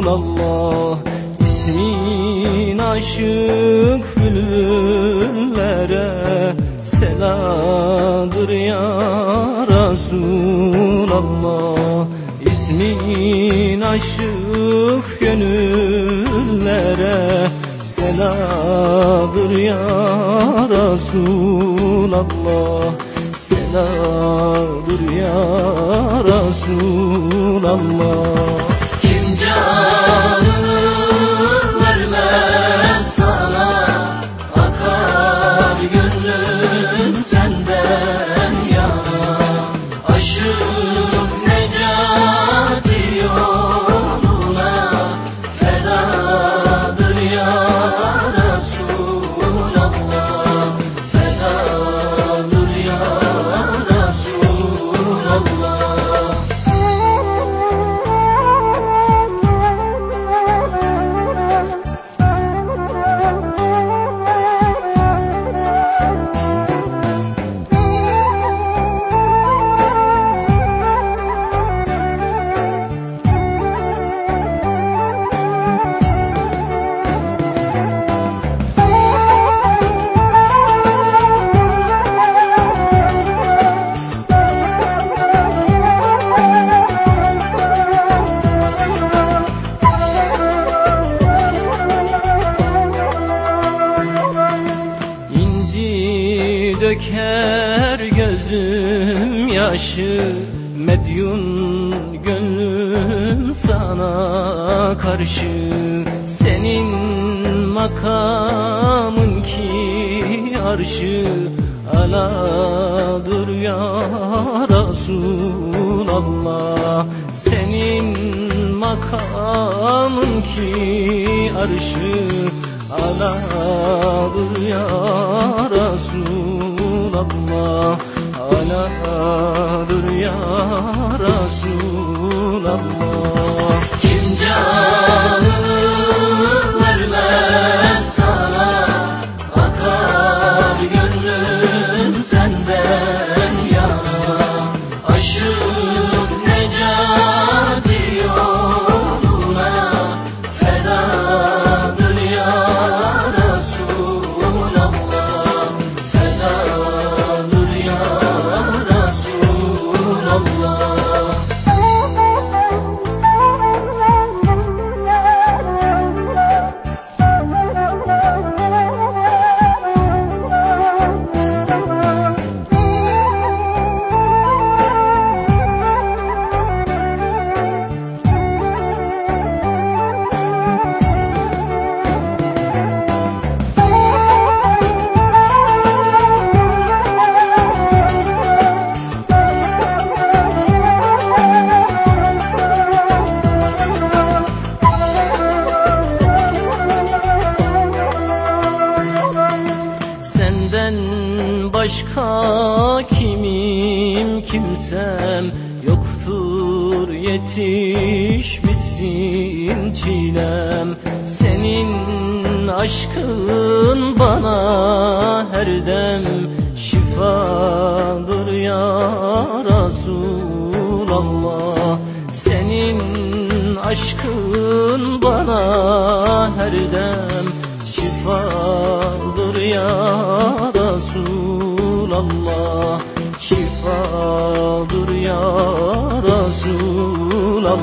Resulallah İsmin aşık bülbüllere seladır ya Resulallah İsmin aşık gönüllere seladır ya Resulallah Seladır ya Resulallah gönlüm senden döker gözüm yaşı Medyun gönlüm sana karşı. Senin makamın ki arşı Aladır ya Resulallah. Senin makamın ki arşı Aladır ya Resulallah Aladır ya Resulallah Senden başka kimim kimsem yoktur yetiş çilem. Senin aşkın bana her dem şifadır ya Resulallah. Senin aşkın bana her dem şifadır ya Resulallah. Şifadır ya Resulallah